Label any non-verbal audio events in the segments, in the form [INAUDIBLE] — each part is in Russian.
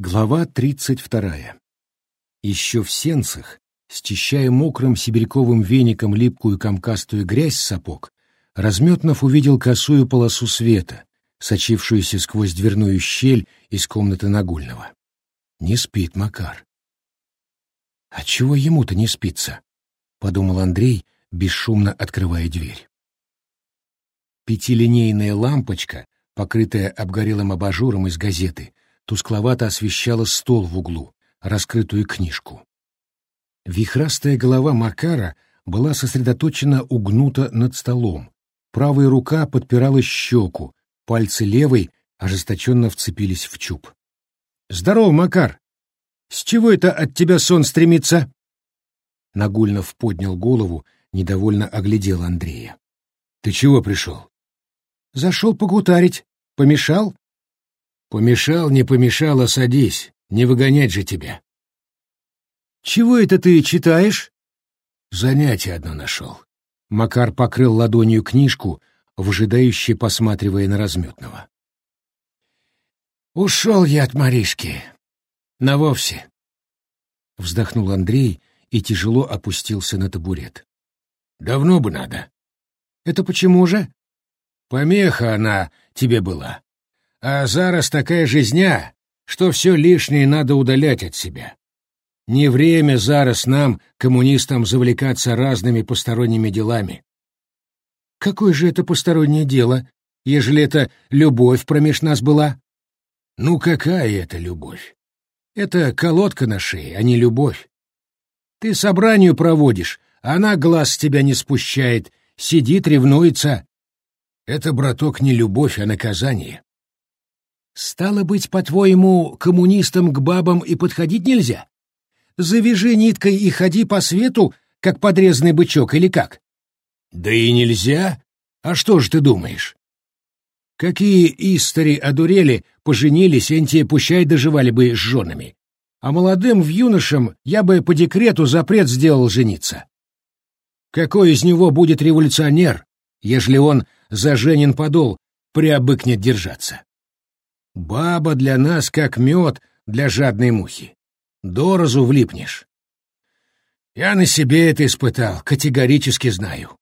Глава тридцать вторая. Еще в сенцах, счищая мокрым сибиряковым веником липкую комкастую грязь с сапог, Разметнов увидел косую полосу света, сочившуюся сквозь дверную щель из комнаты Нагульного. Не спит Макар. «А чего ему-то не спится?» — подумал Андрей, бесшумно открывая дверь. Пятилинейная лампочка, покрытая обгорелым абажуром из газеты, тускловато освещала стол в углу, раскрытую книжку. Вихрастая голова Макара была сосредоточена угнута над столом. Правая рука подпирала щеку, пальцы левой ожесточенно вцепились в чуб. — Здорово, Макар! С чего это от тебя сон стремится? Нагульнов поднял голову, недовольно оглядел Андрея. — Ты чего пришел? — Зашел погутарить. Помешал? Помешал, не помешал, а садись, не выгонять же тебя. Чего это ты читаешь? Занятие одно нашел. Макар покрыл ладонью книжку, выжидающе посматривая на разметного. Ушел я от Маришки. Навовсе. Вздохнул Андрей и тяжело опустился на табурет. Давно бы надо. Это почему же? Помеха она тебе была. А зараз такая жизня, что все лишнее надо удалять от себя. Не время зараз нам, коммунистам, завлекаться разными посторонними делами. Какое же это постороннее дело, ежели это любовь промеж нас была? Ну какая это любовь? Это колодка на шее, а не любовь. Ты собранию проводишь, а она глаз с тебя не спущает, сидит, ревнуется. Это, браток, не любовь, а наказание. Стало быть, по-твоему, коммунистам к бабам и подходить нельзя? Завяжи ниткой и ходи по свету, как подрезанный бычок, или как? Да и нельзя. А что ж ты думаешь? Какие истори одурели, поженились, энти пущай доживали бы с женами. А молодым в юношам я бы по декрету запрет сделал жениться. Какой из него будет революционер, ежели он за Женин подол приобыкнет держаться? Баба для нас как мед для жадной мухи. До разу влипнешь. Я на себе это испытал, категорически знаю.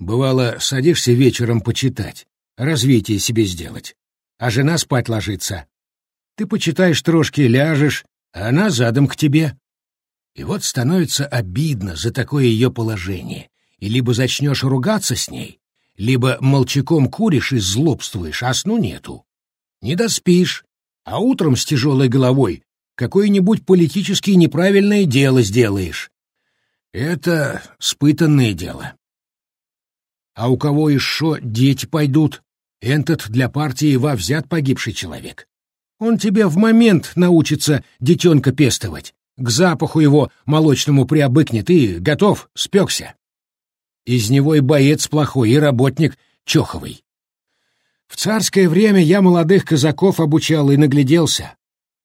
Бывало, садишься вечером почитать, развитие себе сделать, а жена спать ложится. Ты почитаешь трошки, ляжешь, а она задом к тебе. И вот становится обидно за такое ее положение, и либо зачнешь ругаться с ней, либо молчаком куришь и злобствуешь, а сну нету не доспишь, а утром с тяжелой головой какое-нибудь политически неправильное дело сделаешь. Это спытанное дело. А у кого еще дети пойдут, этот для партии во взят погибший человек. Он тебе в момент научится детенка пестовать, к запаху его молочному приобыкнет и готов, спекся. Из него и боец плохой, и работник чоховый. В царское время я молодых казаков обучал и нагляделся.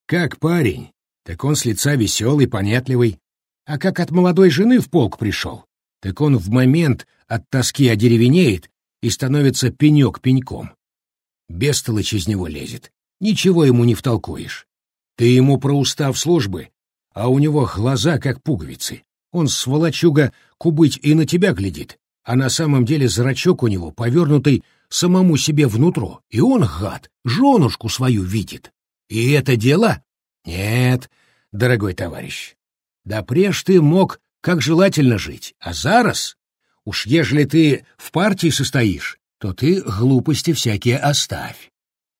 Как парень, так он с лица веселый, понятливый. А как от молодой жены в полк пришел, так он в момент от тоски одеревенеет и становится пенек пеньком. Бестолочь из него лезет, ничего ему не втолкуешь. Ты ему про устав службы, а у него глаза как пуговицы. Он, сволочуга, кубыть и на тебя глядит, а на самом деле зрачок у него повернутый самому себе внутрь, и он, гад, женушку свою видит. И это дело? Нет, дорогой товарищ. Да преж ты мог как желательно жить, а зараз, уж ежели ты в партии состоишь, то ты глупости всякие оставь.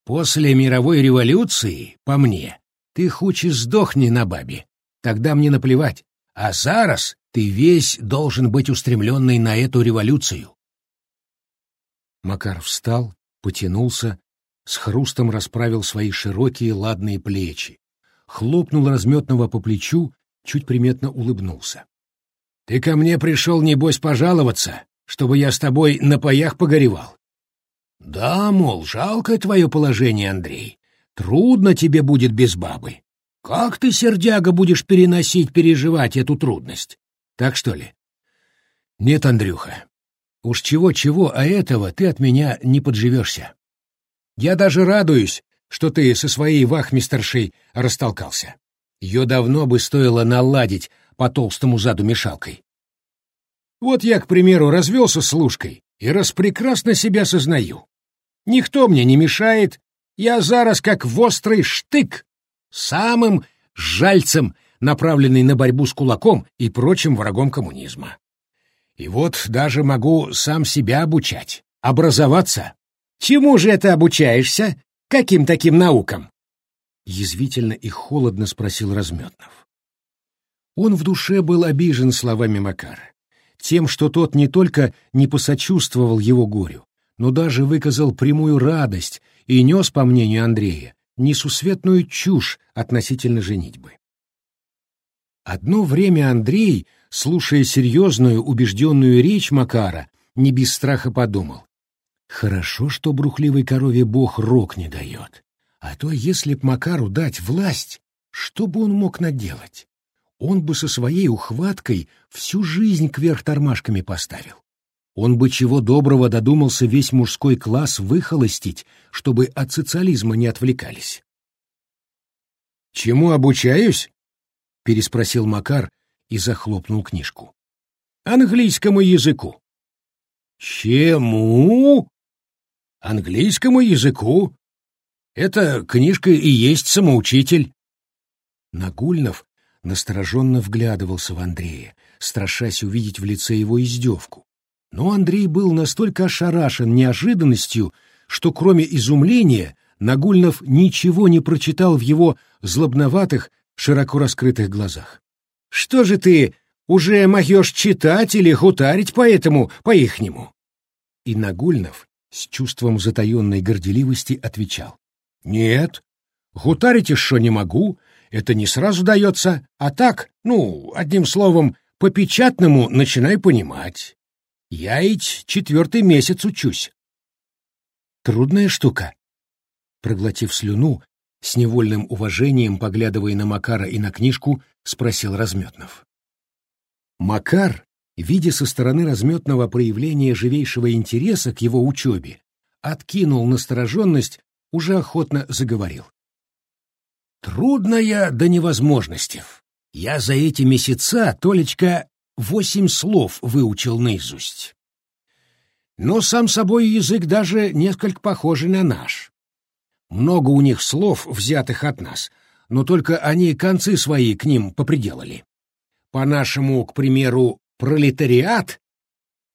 После мировой революции, по мне, ты хуче сдохни на бабе, тогда мне наплевать, а зараз ты весь должен быть устремленный на эту революцию. Макар встал, потянулся, с хрустом расправил свои широкие ладные плечи, хлопнул разметного по плечу, чуть приметно улыбнулся. — Ты ко мне пришел, небось, пожаловаться, чтобы я с тобой на паях погоревал? — Да, мол, жалкое твое положение, Андрей. Трудно тебе будет без бабы. Как ты, сердяга, будешь переносить, переживать эту трудность? Так что ли? — Нет, Андрюха, Уж чего-чего, а этого ты от меня не подживешься. Я даже радуюсь, что ты со своей вахмистершей растолкался. Ее давно бы стоило наладить по толстому заду мешалкой. Вот я, к примеру, развелся с Лужкой и распрекрасно себя сознаю. Никто мне не мешает, я зараз как в острый штык, самым жальцем, направленный на борьбу с кулаком и прочим врагом коммунизма. И вот даже могу сам себя обучать, образоваться. Чему же это обучаешься? Каким таким наукам? Язвительно и холодно спросил Разметнов. Он в душе был обижен словами Макара, тем, что тот не только не посочувствовал его горю, но даже выказал прямую радость и нес, по мнению Андрея, несусветную чушь относительно женитьбы. Одно время Андрей, слушая серьезную, убежденную речь Макара, не без страха подумал. Хорошо, что брухливой корове бог рог не дает. А то, если б Макару дать власть, что бы он мог наделать? Он бы со своей ухваткой всю жизнь кверх тормашками поставил. Он бы чего доброго додумался весь мужской класс выхолостить, чтобы от социализма не отвлекались. «Чему обучаюсь?» — переспросил Макар и захлопнул книжку. «Английскому языку». «Чему?» «Английскому языку. Эта книжка и есть самоучитель». Нагульнов настороженно вглядывался в Андрея, страшась увидеть в лице его издевку. Но Андрей был настолько ошарашен неожиданностью, что кроме изумления Нагульнов ничего не прочитал в его злобноватых, широко раскрытых глазах. «Что же ты, уже могешь читать или хутарить по этому, по-ихнему?» И Нагульнов с чувством затаенной горделивости отвечал. «Нет, хутарить еще не могу, это не сразу дается, а так, ну, одним словом, по-печатному начинай понимать. Я ведь четвертый месяц учусь. Трудная штука. Проглотив слюну, с невольным уважением, поглядывая на Макара и на книжку, спросил Разметнов. Макар, видя со стороны Разметного проявление живейшего интереса к его учебе, откинул настороженность, уже охотно заговорил. «Трудная до невозможности. Я за эти месяца, Толечка, восемь слов выучил наизусть. Но сам собой язык даже несколько похожий на наш. Много у них слов, взятых от нас, но только они концы свои к ним поприделали. По-нашему, к примеру, пролетариат,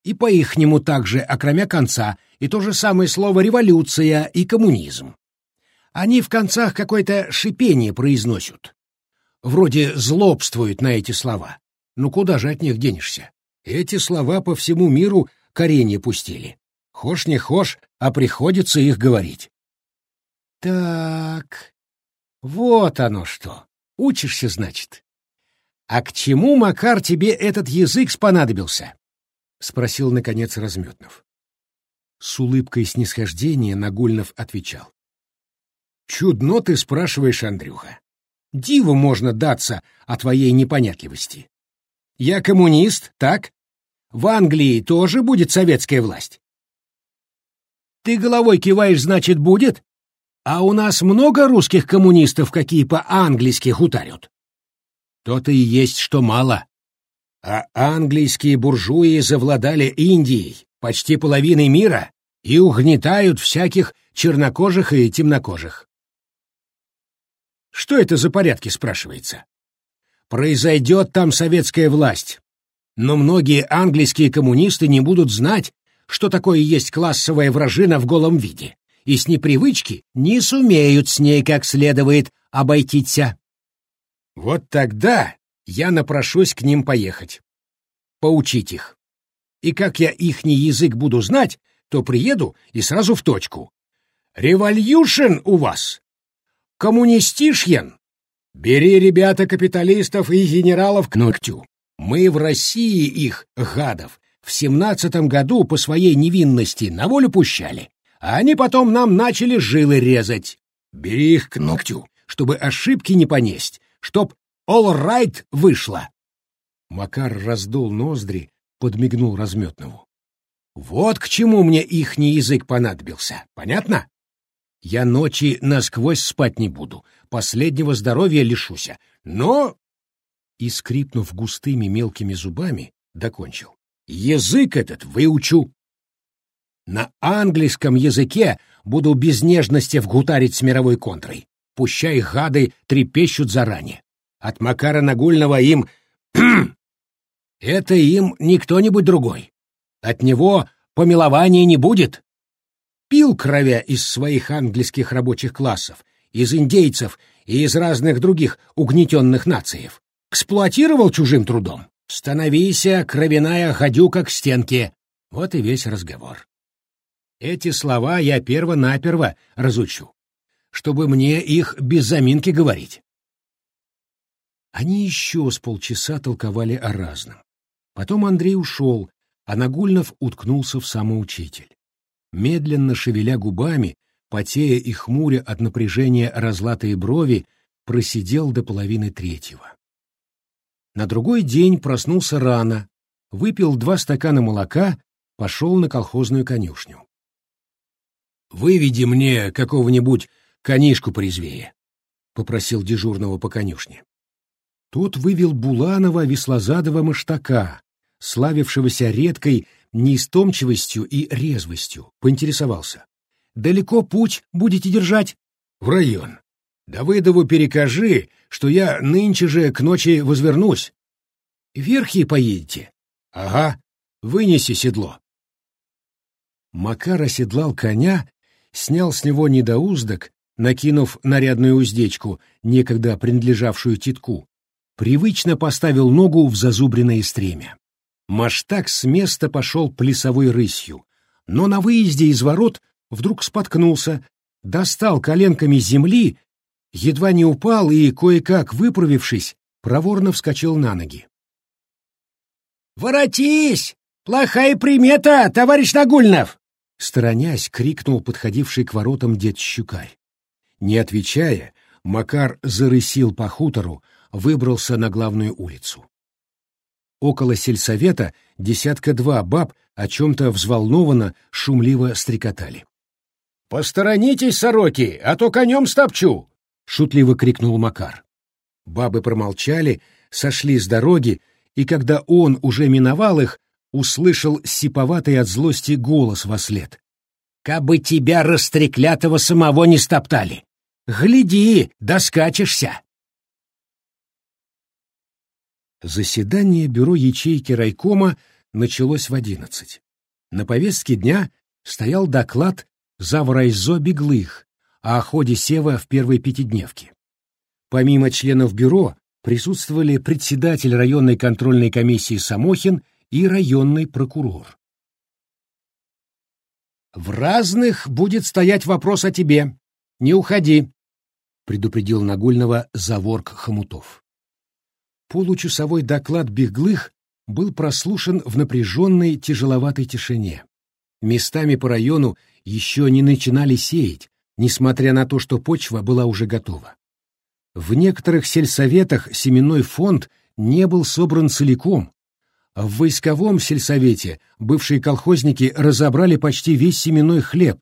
и по-ихнему также, окромя конца, и то же самое слово «революция» и «коммунизм». Они в концах какое-то шипение произносят. Вроде злобствуют на эти слова. Ну куда же от них денешься? Эти слова по всему миру коренья пустили. Хошь не хошь, а приходится их говорить. Так, вот оно что. Учишься, значит. А к чему, Макар, тебе этот язык спонадобился? Спросил, наконец, Разметнов. С улыбкой снисхождения Нагульнов отвечал. Чудно ты спрашиваешь, Андрюха. Диву можно даться о твоей непонятливости. Я коммунист, так? В Англии тоже будет советская власть. Ты головой киваешь, значит, будет? А у нас много русских коммунистов, какие по-английски хутарят. То-то и есть, что мало. А английские буржуи завладали Индией, почти половиной мира, и угнетают всяких чернокожих и темнокожих. Что это за порядки, спрашивается? Произойдет там советская власть. Но многие английские коммунисты не будут знать, что такое есть классовая вражина в голом виде, и с непривычки не сумеют с ней как следует обойтиться. Вот тогда я напрошусь к ним поехать, поучить их. И как я ихний язык буду знать, то приеду и сразу в точку. Револьюшн у вас! Коммунистишьен! Бери, ребята, капиталистов и генералов к ногтю. Мы в России их, гадов, в семнадцатом году по своей невинности на волю пущали, они потом нам начали жилы резать. Бери их к ногтю, чтобы ошибки не понесть, чтоб all right вышло. Макар раздул ноздри, подмигнул Разметнову. Вот к чему мне ихний язык понадобился, понятно? Я ночи насквозь спать не буду, последнего здоровья лишуся, но...» И, скрипнув густыми мелкими зубами, докончил. «Язык этот выучу. На английском языке буду без нежности вгутарить с мировой контрой. Пущай гады трепещут заранее. От Макара Нагульного им... [CLEARS THROAT] Это им не кто-нибудь другой. От него помилования не будет. Пил кровя из своих английских рабочих классов, из индейцев и из разных других угнетенных нациев. Эксплуатировал чужим трудом. Становися, кровяная гадюка к стенке. Вот и весь разговор. Эти слова я перво-наперво разучу, чтобы мне их без заминки говорить. Они еще с полчаса толковали о разном. Потом Андрей ушел, а Нагульнов уткнулся в самоучитель. Медленно шевеля губами, потея и хмуря от напряжения разлатые брови, просидел до половины третьего. На другой день проснулся рано, выпил два стакана молока, пошел на колхозную конюшню. Выведи мне какого-нибудь конишку порезвее, — попросил дежурного по конюшне. Тот вывел Буланова веслозадого маштака, славившегося редкой неистомчивостью и резвостью, поинтересовался. «Далеко путь будете держать?» «В район. Давыдову перекажи, что я нынче же к ночи возвернусь». «Верхи поедете?» «Ага. Вынеси седло». Макар оседлал коня снял с него недоуздок, накинув нарядную уздечку, некогда принадлежавшую титку, привычно поставил ногу в зазубренное стремя. Маштак с места пошел плясовой рысью, но на выезде из ворот вдруг споткнулся, достал коленками земли, едва не упал и, кое-как выправившись, проворно вскочил на ноги. «Воротись! Плохая примета, товарищ Нагульнов!» Сторонясь, крикнул подходивший к воротам дед Щукарь. Не отвечая, Макар зарысил по хутору, выбрался на главную улицу. Около сельсовета десятка-два баб о чем-то взволнованно, шумливо стрекотали. «Посторонитесь, сороки, а то конем стопчу!» — шутливо крикнул Макар. Бабы промолчали, сошли с дороги, и когда он уже миновал их, услышал сиповатый от злости голос во след. «Кабы тебя, растреклятого, самого не стоптали! Гляди, доскачешься!» Заседание бюро ячейки райкома началось в одиннадцать. На повестке дня стоял доклад Заврайзо Беглых о ходе Сева в первой пятидневке. Помимо членов бюро присутствовали председатель районной контрольной комиссии Самохин и районный прокурор. «В разных будет стоять вопрос о тебе. Не уходи», — предупредил Нагульного Заворк Хомутов. Получасовой доклад Беглых был прослушан в напряженной тяжеловатой тишине. Местами по району еще не начинали сеять, несмотря на то, что почва была уже готова. В некоторых сельсоветах семенной фонд не был собран целиком, в войсковом сельсовете бывшие колхозники разобрали почти весь семенной хлеб.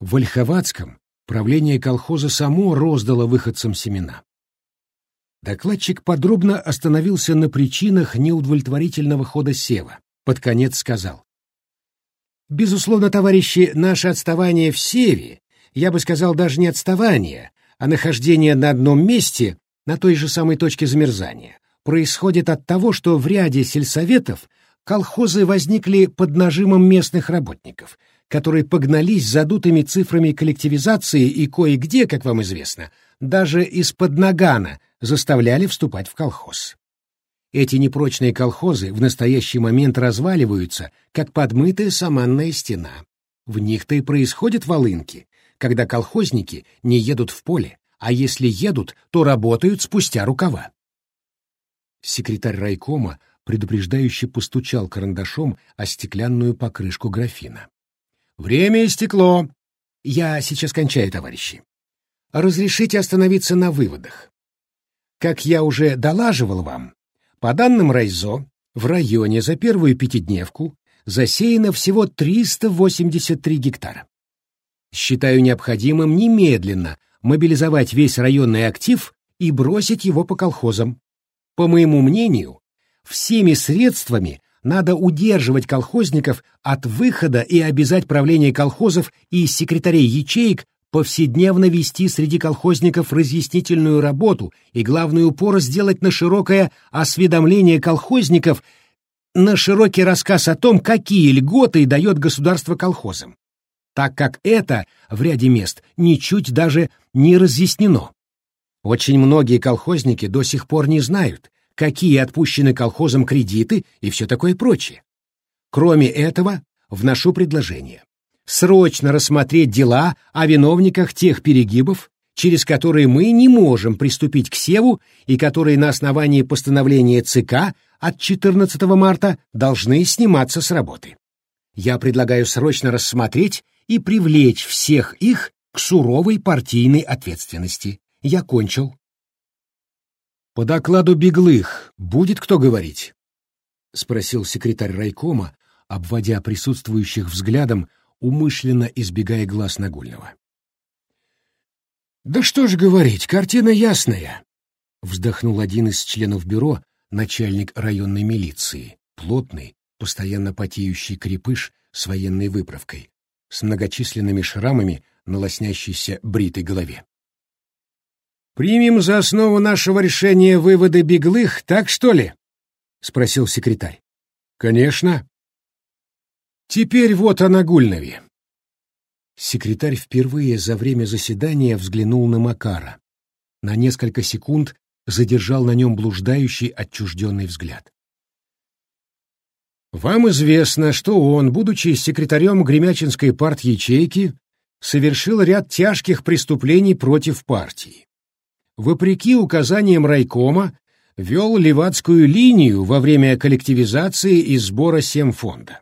В Ольховацком правление колхоза само роздало выходцам семена. Докладчик подробно остановился на причинах неудовлетворительного хода сева. Под конец сказал. «Безусловно, товарищи, наше отставание в севе, я бы сказал даже не отставание, а нахождение на одном месте на той же самой точке замерзания, происходит от того, что в ряде сельсоветов колхозы возникли под нажимом местных работников, которые погнались задутыми цифрами коллективизации и кое-где, как вам известно, даже из-под нагана заставляли вступать в колхоз. Эти непрочные колхозы в настоящий момент разваливаются, как подмытая саманная стена. В них-то и происходят волынки, когда колхозники не едут в поле, а если едут, то работают спустя рукава. Секретарь райкома предупреждающе постучал карандашом о стеклянную покрышку графина. «Время истекло. Я сейчас кончаю, товарищи. Разрешите остановиться на выводах. Как я уже долаживал вам, по данным Райзо, в районе за первую пятидневку засеяно всего 383 гектара. Считаю необходимым немедленно мобилизовать весь районный актив и бросить его по колхозам. По моему мнению, всеми средствами надо удерживать колхозников от выхода и обязать правление колхозов и секретарей ячеек повседневно вести среди колхозников разъяснительную работу и главный упор сделать на широкое осведомление колхозников, на широкий рассказ о том, какие льготы дает государство колхозам, так как это в ряде мест ничуть даже не разъяснено. Очень многие колхозники до сих пор не знают, какие отпущены колхозам кредиты и все такое прочее. Кроме этого, вношу предложение срочно рассмотреть дела о виновниках тех перегибов, через которые мы не можем приступить к Севу и которые на основании постановления ЦК от 14 марта должны сниматься с работы. Я предлагаю срочно рассмотреть и привлечь всех их к суровой партийной ответственности. Я кончил. По докладу Беглых будет кто говорить? спросил секретарь райкома, обводя присутствующих взглядом умышленно избегая глаз Нагульного. «Да что ж говорить, картина ясная!» — вздохнул один из членов бюро, начальник районной милиции, плотный, постоянно потеющий крепыш с военной выправкой, с многочисленными шрамами на лоснящейся бритой голове. «Примем за основу нашего решения выводы беглых, так что ли?» — спросил секретарь. «Конечно», Теперь вот о Нагульнове. Секретарь впервые за время заседания взглянул на Макара. На несколько секунд задержал на нем блуждающий отчужденный взгляд. Вам известно, что он, будучи секретарем Гремячинской парт-ячейки, совершил ряд тяжких преступлений против партии. Вопреки указаниям райкома, вел левацкую линию во время коллективизации и сбора семфонда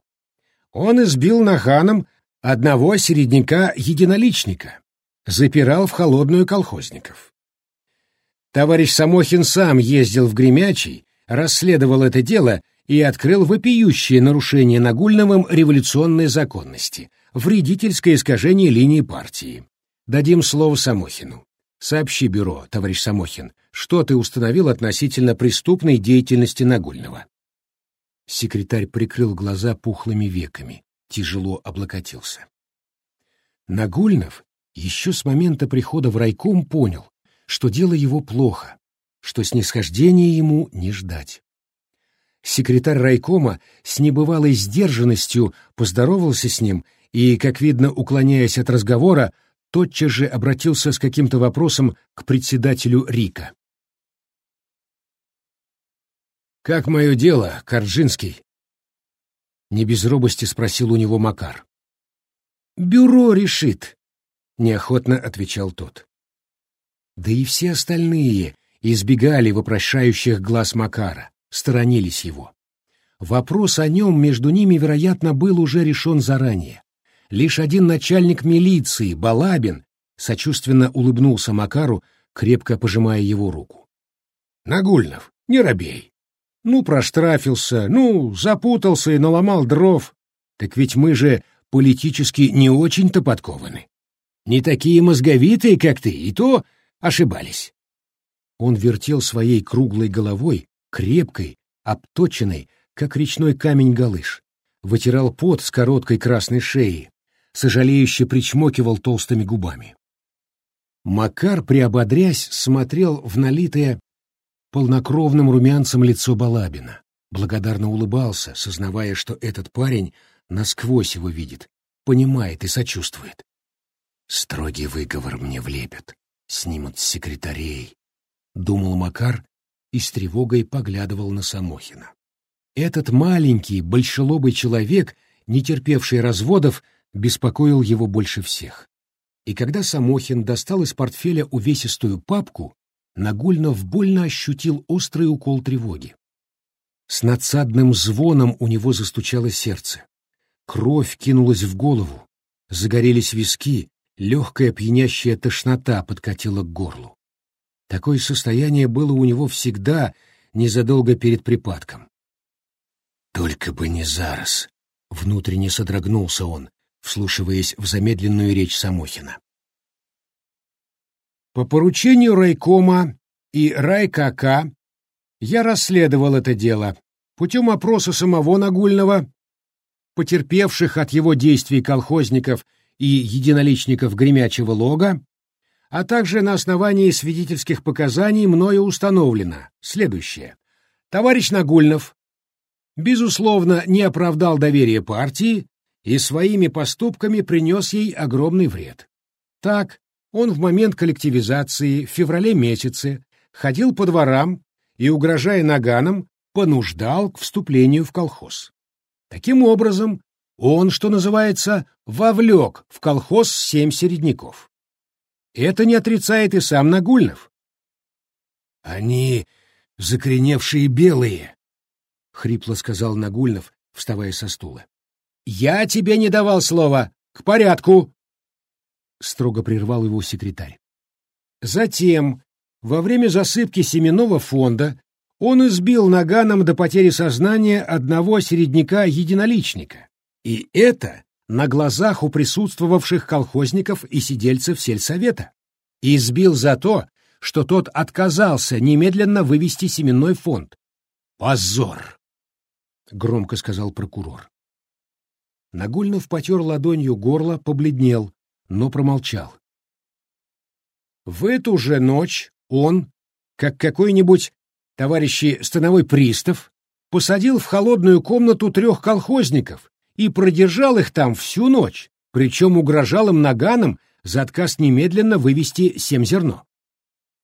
он избил наханом одного середняка-единоличника, запирал в холодную колхозников. Товарищ Самохин сам ездил в Гремячий, расследовал это дело и открыл вопиющее нарушение Нагульновым революционной законности, вредительское искажение линии партии. Дадим слово Самохину. Сообщи бюро, товарищ Самохин, что ты установил относительно преступной деятельности Нагульного. Секретарь прикрыл глаза пухлыми веками, тяжело облокотился. Нагульнов еще с момента прихода в райком понял, что дело его плохо, что снисхождения ему не ждать. Секретарь райкома с небывалой сдержанностью поздоровался с ним и, как видно, уклоняясь от разговора, тотчас же обратился с каким-то вопросом к председателю РИКа. «Как мое дело, Корджинский?» Не без робости спросил у него Макар. «Бюро решит», — неохотно отвечал тот. Да и все остальные избегали вопрошающих глаз Макара, сторонились его. Вопрос о нем между ними, вероятно, был уже решен заранее. Лишь один начальник милиции, Балабин, сочувственно улыбнулся Макару, крепко пожимая его руку. «Нагульнов, не робей. Ну, проштрафился, ну, запутался и наломал дров. Так ведь мы же политически не очень-то подкованы. Не такие мозговитые, как ты, и то ошибались. Он вертел своей круглой головой, крепкой, обточенной, как речной камень галыш, вытирал пот с короткой красной шеи, сожалеюще причмокивал толстыми губами. Макар, приободрясь, смотрел в налитое полнокровным румянцем лицо Балабина, благодарно улыбался, сознавая, что этот парень насквозь его видит, понимает и сочувствует. «Строгий выговор мне влепят, снимут с секретарей», — думал Макар и с тревогой поглядывал на Самохина. Этот маленький, большелобый человек, не терпевший разводов, беспокоил его больше всех. И когда Самохин достал из портфеля увесистую папку, Нагульнов больно ощутил острый укол тревоги. С надсадным звоном у него застучало сердце. Кровь кинулась в голову, загорелись виски, легкая пьянящая тошнота подкатила к горлу. Такое состояние было у него всегда, незадолго перед припадком. «Только бы не зараз!» — внутренне содрогнулся он, вслушиваясь в замедленную речь Самохина. По поручению райкома и райкака я расследовал это дело путем опроса самого Нагульного, потерпевших от его действий колхозников и единоличников Гремячего лога, а также на основании свидетельских показаний мною установлено следующее. Товарищ Нагульнов, безусловно, не оправдал доверие партии и своими поступками принес ей огромный вред. Так, он в момент коллективизации в феврале месяце ходил по дворам и, угрожая наганом, понуждал к вступлению в колхоз. Таким образом, он, что называется, вовлек в колхоз семь середняков. Это не отрицает и сам Нагульнов. «Они закореневшие белые», — хрипло сказал Нагульнов, вставая со стула. «Я тебе не давал слова. К порядку!» Строго прервал его секретарь. Затем, во время засыпки семенного фонда, он избил наганом до потери сознания одного середняка-единоличника. И это на глазах у присутствовавших колхозников и сидельцев сельсовета. Избил за то, что тот отказался немедленно вывести семенной фонд. «Позор!» — громко сказал прокурор. Нагульнов потер ладонью горло, побледнел, но промолчал. В эту же ночь он, как какой-нибудь товарищи становой пристав, посадил в холодную комнату трех колхозников и продержал их там всю ночь, причем угрожал им наганом за отказ немедленно вывести семь зерно.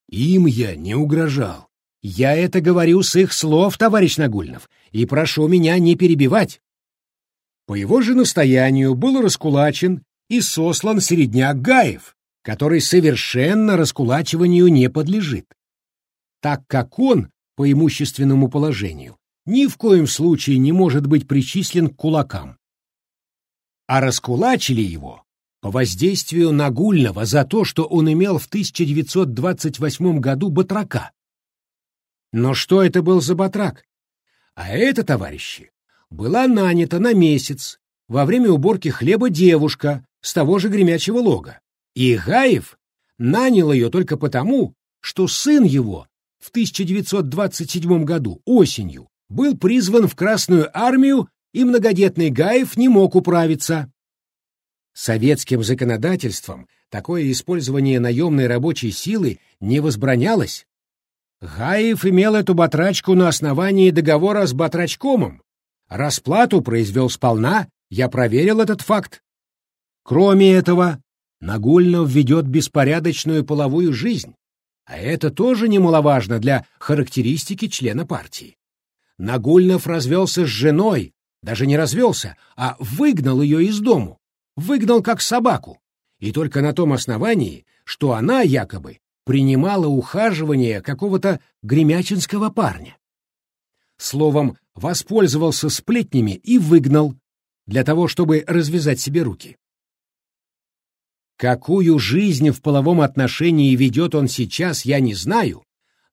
Им я не угрожал. Я это говорю с их слов, товарищ Нагульнов, и прошу меня не перебивать. По его же настоянию был раскулачен и сослан середняк Гаев, который совершенно раскулачиванию не подлежит, так как он, по имущественному положению, ни в коем случае не может быть причислен к кулакам. А раскулачили его по воздействию Нагульного за то, что он имел в 1928 году батрака. Но что это был за батрак? А это, товарищи, была нанята на месяц во время уборки хлеба девушка с того же гремячего лога. И Гаев нанял ее только потому, что сын его в 1927 году осенью был призван в Красную армию, и многодетный Гаев не мог управиться. Советским законодательством такое использование наемной рабочей силы не возбранялось. Гаев имел эту батрачку на основании договора с батрачкомом. Расплату произвел сполна, я проверил этот факт. Кроме этого, Нагульнов ведет беспорядочную половую жизнь, а это тоже немаловажно для характеристики члена партии. Нагульнов развелся с женой, даже не развелся, а выгнал ее из дому, выгнал как собаку, и только на том основании, что она якобы принимала ухаживание какого-то гремячинского парня. Словом, воспользовался сплетнями и выгнал, для того, чтобы развязать себе руки. Какую жизнь в половом отношении ведет он сейчас, я не знаю,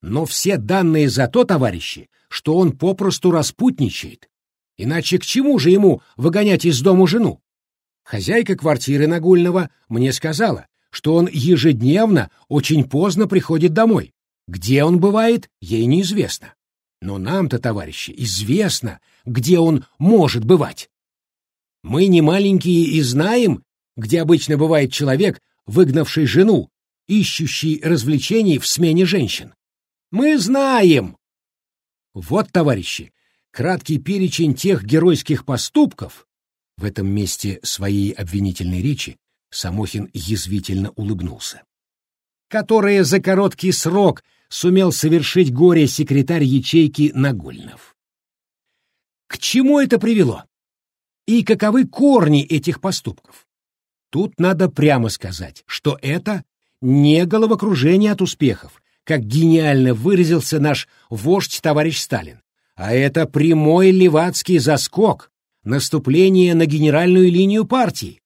но все данные за то, товарищи, что он попросту распутничает. Иначе к чему же ему выгонять из дому жену? Хозяйка квартиры Нагульного мне сказала, что он ежедневно очень поздно приходит домой. Где он бывает, ей неизвестно. Но нам-то, товарищи, известно, где он может бывать. Мы не маленькие и знаем, где обычно бывает человек, выгнавший жену, ищущий развлечений в смене женщин. Мы знаем! Вот, товарищи, краткий перечень тех геройских поступков, в этом месте своей обвинительной речи Самохин язвительно улыбнулся, которые за короткий срок сумел совершить горе-секретарь ячейки Нагульнов. К чему это привело? И каковы корни этих поступков? Тут надо прямо сказать, что это не головокружение от успехов, как гениально выразился наш вождь товарищ Сталин, а это прямой левацкий заскок, наступление на генеральную линию партии.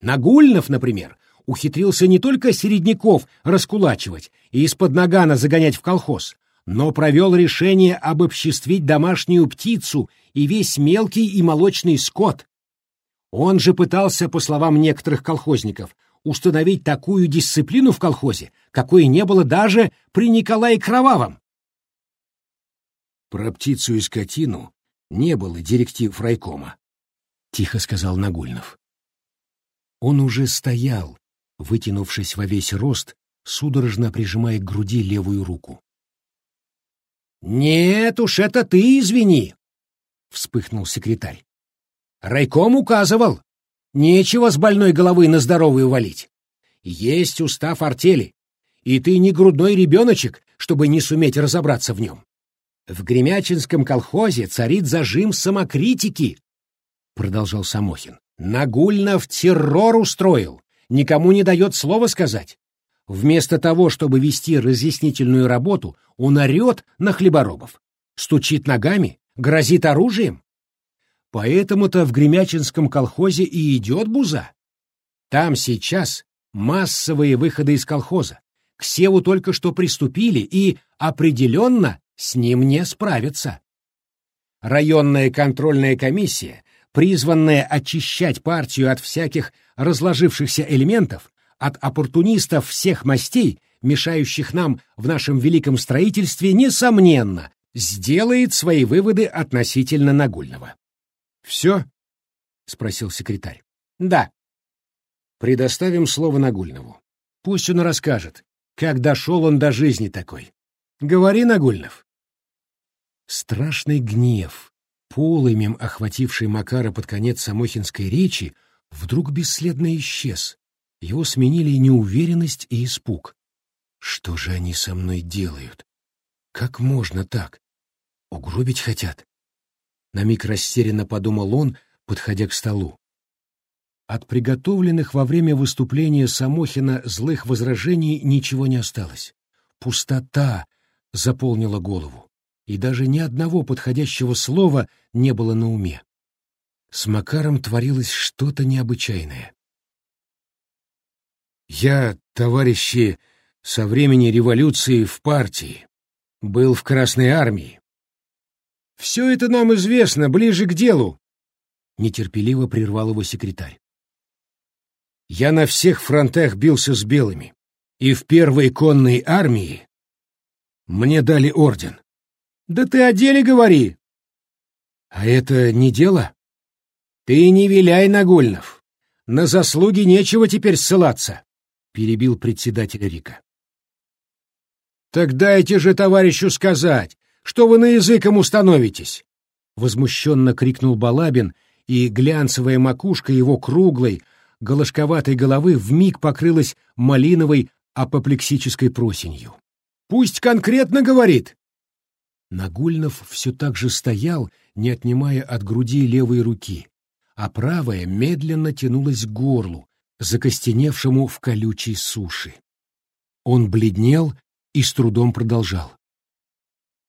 Нагульнов, например, ухитрился не только середняков раскулачивать из-под нагана загонять в колхоз, но провел решение обобществить домашнюю птицу и весь мелкий и молочный скот. Он же пытался, по словам некоторых колхозников, установить такую дисциплину в колхозе, какой не было даже при Николае Кровавом. Про птицу и скотину не было директив райкома, — тихо сказал Нагульнов. Он уже стоял, вытянувшись во весь рост, судорожно прижимая к груди левую руку. «Нет уж, это ты извини!» — вспыхнул секретарь. «Райком указывал. Нечего с больной головы на здоровую валить. Есть устав артели, и ты не грудной ребеночек, чтобы не суметь разобраться в нем. В Гремячинском колхозе царит зажим самокритики, — продолжал Самохин. Нагульнов террор устроил, никому не дает слова сказать. Вместо того, чтобы вести разъяснительную работу, он орет на хлеборобов, стучит ногами, грозит оружием. Поэтому-то в Гремячинском колхозе и идет буза. Там сейчас массовые выходы из колхоза. К Севу только что приступили и определенно с ним не справятся. Районная контрольная комиссия, призванная очищать партию от всяких разложившихся элементов, от оппортунистов всех мастей, мешающих нам в нашем великом строительстве, несомненно, сделает свои выводы относительно Нагульного. «Все?» — спросил секретарь. «Да». «Предоставим слово Нагульнову. Пусть он расскажет, как дошел он до жизни такой. Говори, Нагульнов». Страшный гнев, полымем охвативший Макара под конец самохинской речи, вдруг бесследно исчез. Его сменили неуверенность и испуг. Что же они со мной делают? Как можно так? Угробить хотят? На миг растерянно подумал он, подходя к столу. От приготовленных во время выступления Самохина злых возражений ничего не осталось. Пустота заполнила голову, и даже ни одного подходящего слова не было на уме. С Макаром творилось что-то необычайное. «Я, товарищи, со времени революции в партии, был в Красной армии, все это нам известно, ближе к делу, — нетерпеливо прервал его секретарь. Я на всех фронтах бился с белыми, и в первой конной армии мне дали орден. Да ты о деле говори. А это не дело? Ты не виляй, Нагульнов. На заслуги нечего теперь ссылаться, — перебил председатель Рика. Так дайте же товарищу сказать, что вы на языком установитесь? Возмущенно крикнул Балабин, и глянцевая макушка его круглой, голошковатой головы вмиг покрылась малиновой апоплексической просенью. «Пусть конкретно говорит!» Нагульнов все так же стоял, не отнимая от груди левой руки, а правая медленно тянулась к горлу, закостеневшему в колючей суши. Он бледнел и с трудом продолжал.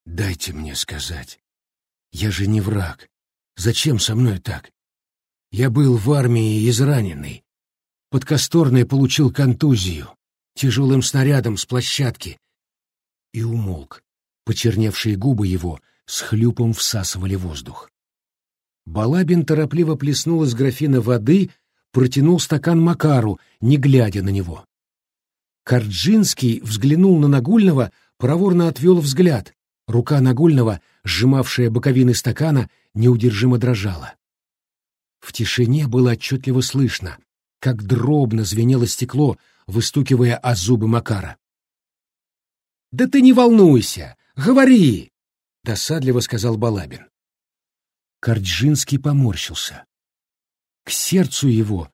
Дайте мне сказать. Я же не враг. Зачем со мной так? Я был в армии израненный. Под Косторной получил контузию, тяжелым снарядом с площадки. И умолк. Почерневшие губы его с хлюпом всасывали воздух. Балабин торопливо плеснул из графина воды, протянул стакан Макару, не глядя на него. Карджинский взглянул на Нагульного, проворно отвел взгляд, Рука Нагульного, сжимавшая боковины стакана, неудержимо дрожала. В тишине было отчетливо слышно, как дробно звенело стекло, выстукивая о зубы Макара. «Да ты не волнуйся! Говори!» — досадливо сказал Балабин. Корджинский поморщился. К сердцу его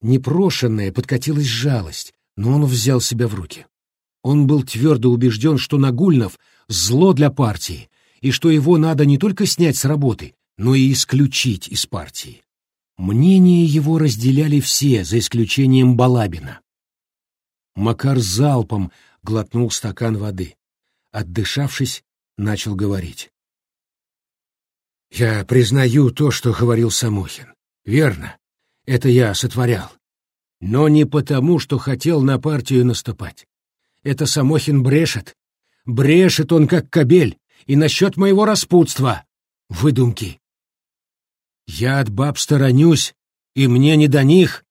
непрошенная подкатилась жалость, но он взял себя в руки. Он был твердо убежден, что Нагульнов зло для партии, и что его надо не только снять с работы, но и исключить из партии. Мнение его разделяли все, за исключением Балабина. Макар залпом глотнул стакан воды. Отдышавшись, начал говорить. «Я признаю то, что говорил Самохин. Верно, это я сотворял. Но не потому, что хотел на партию наступать. Это Самохин брешет, Брешет он, как кобель, и насчет моего распутства. Выдумки. Я от баб сторонюсь, и мне не до них.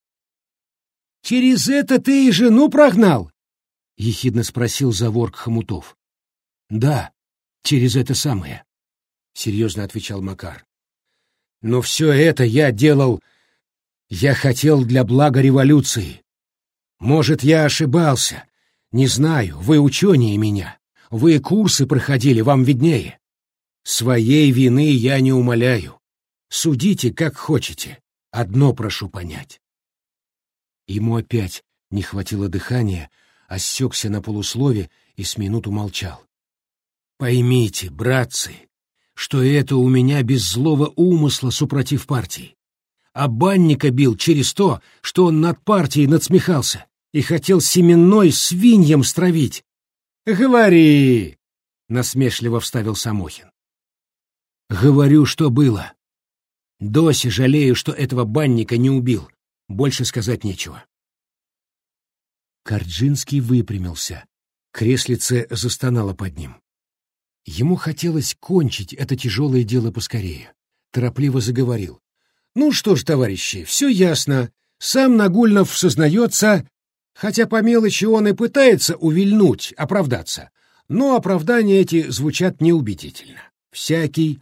Через это ты и жену прогнал? — ехидно спросил Заворк Хомутов. — Да, через это самое, — серьезно отвечал Макар. — Но все это я делал... Я хотел для блага революции. Может, я ошибался. Не знаю, вы ученее меня. Вы курсы проходили, вам виднее. Своей вины я не умоляю. Судите, как хотите. Одно прошу понять. Ему опять не хватило дыхания, осекся на полуслове и с минуту молчал. Поймите, братцы, что это у меня без злого умысла супротив партии. А банника бил через то, что он над партией надсмехался и хотел семенной свиньям стравить. «Говори!» — насмешливо вставил Самохин. «Говорю, что было. Доси жалею, что этого банника не убил. Больше сказать нечего». Корджинский выпрямился. Креслице застонало под ним. Ему хотелось кончить это тяжелое дело поскорее. Торопливо заговорил. «Ну что ж, товарищи, все ясно. Сам Нагульнов сознается, хотя по мелочи он и пытается увильнуть, оправдаться, но оправдания эти звучат неубедительно. Всякий,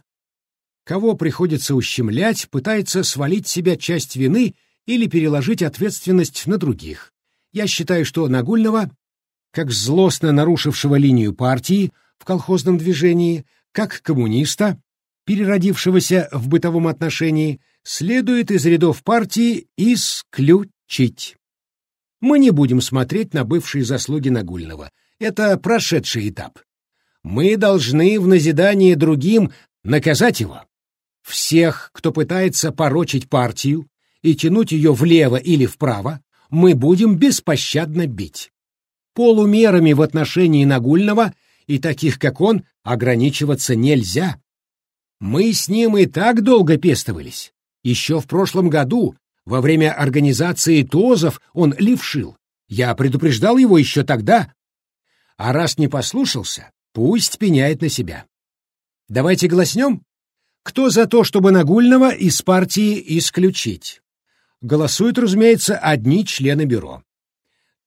кого приходится ущемлять, пытается свалить себя часть вины или переложить ответственность на других. Я считаю, что Нагульного, как злостно нарушившего линию партии в колхозном движении, как коммуниста, переродившегося в бытовом отношении, следует из рядов партии исключить. Мы не будем смотреть на бывшие заслуги Нагульного. Это прошедший этап. Мы должны в назидание другим наказать его. Всех, кто пытается порочить партию и тянуть ее влево или вправо, мы будем беспощадно бить. Полумерами в отношении Нагульного и таких, как он, ограничиваться нельзя. Мы с ним и так долго пестовались. Еще в прошлом году во время организации ТОЗов он левшил. Я предупреждал его еще тогда. А раз не послушался, пусть пеняет на себя. Давайте гласнем. Кто за то, чтобы Нагульного из партии исключить? Голосуют, разумеется, одни члены бюро.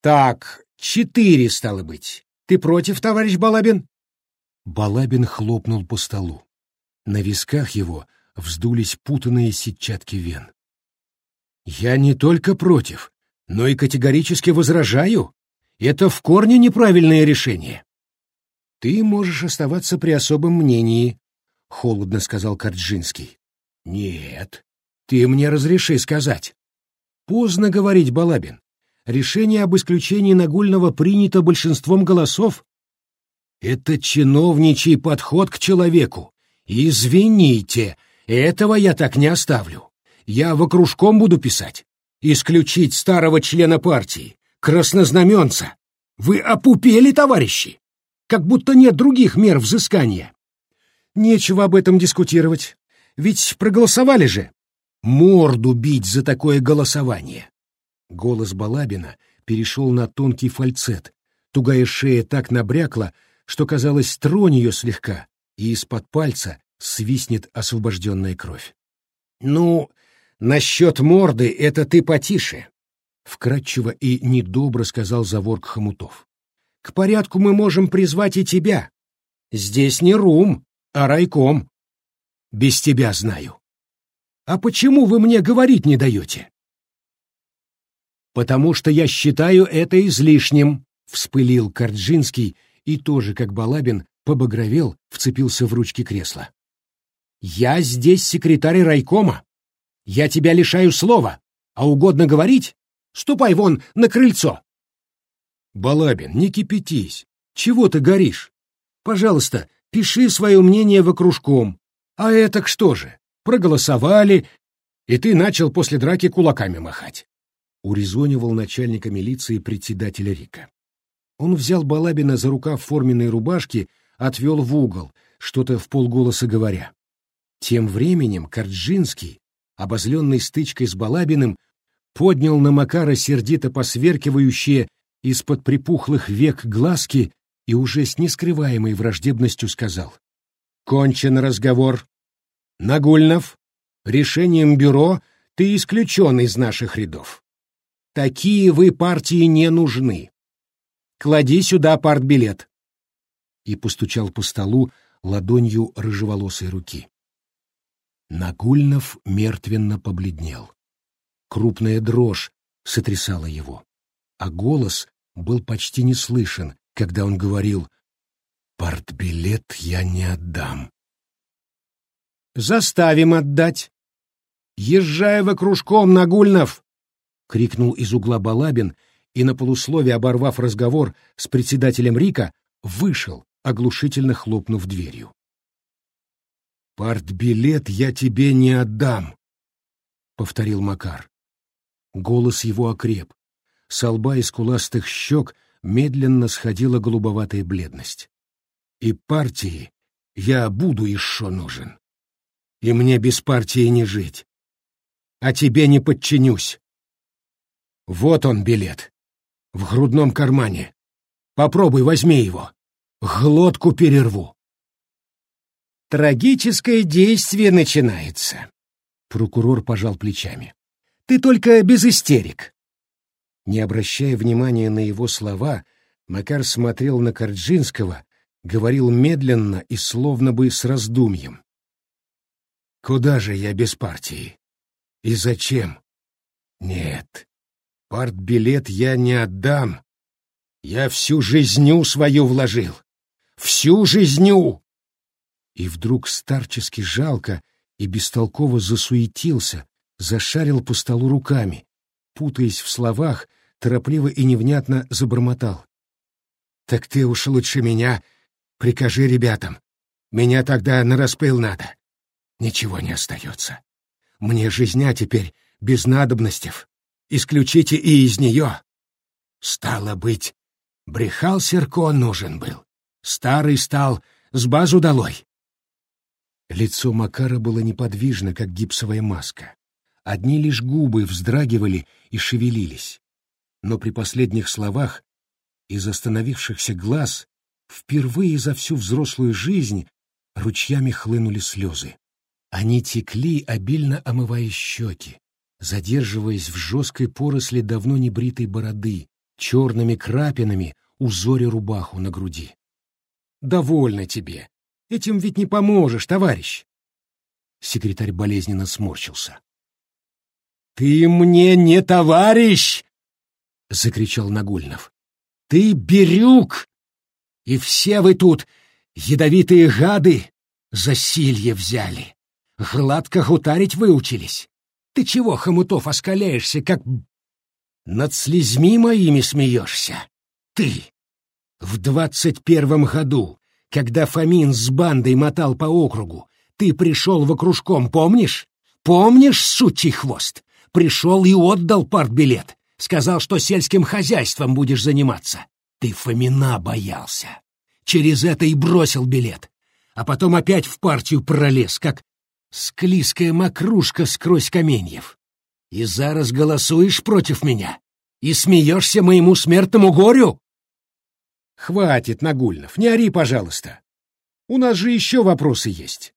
Так, четыре стало быть. Ты против, товарищ Балабин? Балабин хлопнул по столу. На висках его вздулись путанные сетчатки вен. Я не только против, но и категорически возражаю. Это в корне неправильное решение. Ты можешь оставаться при особом мнении, холодно сказал Карджинский. Нет, ты мне разреши сказать. Поздно говорить, Балабин. Решение об исключении Нагульного принято большинством голосов. Это чиновничий подход к человеку. Извините, этого я так не оставлю я в окружком буду писать. Исключить старого члена партии, краснознаменца. Вы опупели, товарищи? Как будто нет других мер взыскания. Нечего об этом дискутировать. Ведь проголосовали же. Морду бить за такое голосование. Голос Балабина перешел на тонкий фальцет. Тугая шея так набрякла, что, казалось, тронь ее слегка, и из-под пальца свистнет освобожденная кровь. «Ну, Насчет морды это ты потише, — вкратчиво и недобро сказал Заворк Хомутов. К порядку мы можем призвать и тебя. Здесь не рум, а райком. Без тебя знаю. А почему вы мне говорить не даете? Потому что я считаю это излишним, — вспылил Корджинский и тоже, как Балабин, побагровел, вцепился в ручки кресла. Я здесь секретарь райкома. Я тебя лишаю слова, а угодно говорить? Ступай вон на крыльцо. Балабин, не кипятись. Чего ты горишь? Пожалуйста, пиши свое мнение в окружком. А это что же? Проголосовали, и ты начал после драки кулаками махать. Урезонивал начальника милиции председателя Рика. Он взял Балабина за рукав форменной рубашки, отвел в угол, что-то в полголоса говоря. Тем временем Корджинский обозленный стычкой с Балабиным, поднял на Макара сердито посверкивающие из-под припухлых век глазки и уже с нескрываемой враждебностью сказал. «Кончен разговор. Нагульнов, решением бюро ты исключен из наших рядов. Такие вы партии не нужны. Клади сюда партбилет. И постучал по столу ладонью рыжеволосой руки. Нагульнов мертвенно побледнел. Крупная дрожь сотрясала его, а голос был почти не слышен, когда он говорил «Партбилет я не отдам». «Заставим отдать!» «Езжай в окружком, Нагульнов!» — крикнул из угла Балабин и на полуслове, оборвав разговор с председателем Рика, вышел, оглушительно хлопнув дверью. «Партбилет я тебе не отдам», — повторил Макар. Голос его окреп. С лба и скуластых щек медленно сходила голубоватая бледность. «И партии я буду еще нужен. И мне без партии не жить. А тебе не подчинюсь. Вот он билет. В грудном кармане. Попробуй, возьми его. Глотку перерву. Трагическое действие начинается. Прокурор пожал плечами. Ты только без истерик. Не обращая внимания на его слова, Макар смотрел на Корджинского, говорил медленно и словно бы с раздумьем. «Куда же я без партии? И зачем? Нет, партбилет я не отдам. Я всю жизнью свою вложил. Всю жизнью!» и вдруг старчески жалко и бестолково засуетился, зашарил по столу руками, путаясь в словах, торопливо и невнятно забормотал. «Так ты уж лучше меня прикажи ребятам. Меня тогда на распыл надо. Ничего не остается. Мне жизня теперь без надобностей. Исключите и из нее. Стало быть, брехал Серко нужен был. Старый стал с базу долой. Лицо Макара было неподвижно, как гипсовая маска. Одни лишь губы вздрагивали и шевелились. Но при последних словах из остановившихся глаз впервые за всю взрослую жизнь ручьями хлынули слезы. Они текли, обильно омывая щеки, задерживаясь в жесткой поросли давно небритой бороды, черными крапинами узоря рубаху на груди. «Довольно тебе!» Этим ведь не поможешь, товарищ. Секретарь болезненно сморщился. «Ты мне не товарищ!» — закричал Нагульнов. «Ты берюк! И все вы тут, ядовитые гады, засилье взяли. Гладко гутарить выучились. Ты чего, хомутов, оскаляешься, как... Над слезьми моими смеешься? Ты! В двадцать первом году когда Фомин с бандой мотал по округу, ты пришел в окружком, помнишь? Помнишь, сучий хвост? Пришел и отдал партбилет. Сказал, что сельским хозяйством будешь заниматься. Ты Фомина боялся. Через это и бросил билет. А потом опять в партию пролез, как склизкая мокрушка сквозь каменьев. И зараз голосуешь против меня? И смеешься моему смертному горю? Хватит, Нагульнов, не ори, пожалуйста. У нас же еще вопросы есть.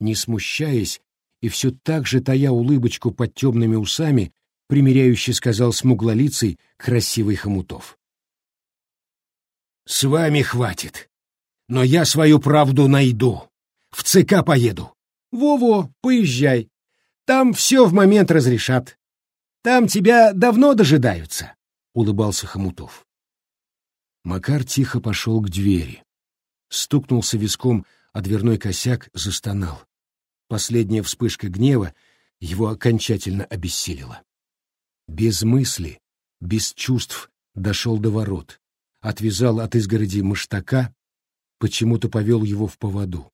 Не смущаясь и все так же тая улыбочку под темными усами, примиряюще сказал смуглолицый красивый хомутов. С вами хватит. Но я свою правду найду. В ЦК поеду. Во-во, поезжай. Там все в момент разрешат. Там тебя давно дожидаются, — улыбался Хомутов. Макар тихо пошел к двери. Стукнулся виском о дверной косяк, застонал. Последняя вспышка гнева его окончательно обессилила. Без мысли, без чувств дошел до ворот, отвязал от изгороди мыштака, почему-то повел его в поводу.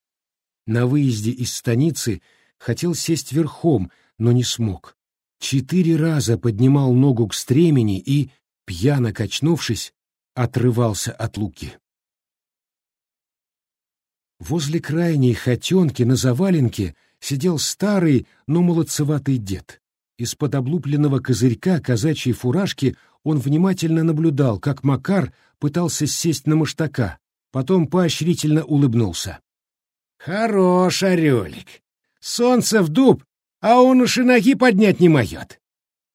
На выезде из станицы хотел сесть верхом, но не смог. Четыре раза поднимал ногу к стремени и, пьяно качнувшись, отрывался от луки. Возле крайней хотенки на заваленке сидел старый, но молодцеватый дед. Из-под облупленного козырька казачьей фуражки он внимательно наблюдал, как Макар пытался сесть на маштака, потом поощрительно улыбнулся. — Хорош, орелик! Солнце в дуб, а он уж и ноги поднять не моет.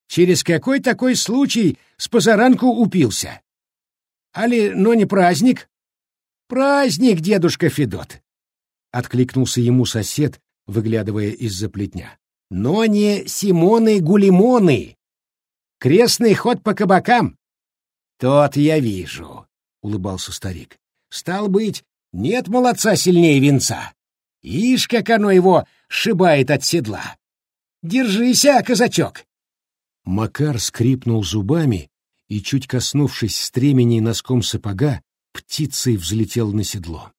Через какой такой случай с позаранку упился? Али, но не праздник? Праздник, дедушка Федот! — откликнулся ему сосед, выглядывая из-за плетня. Но не Симоны-Гулимоны! Крестный ход по кабакам! Тот я вижу, — улыбался старик. Стал быть, нет молодца сильнее венца. Ишь, как оно его шибает от седла. Держися, казачок! Макар скрипнул зубами и, чуть коснувшись стремени носком сапога, птицей взлетел на седло.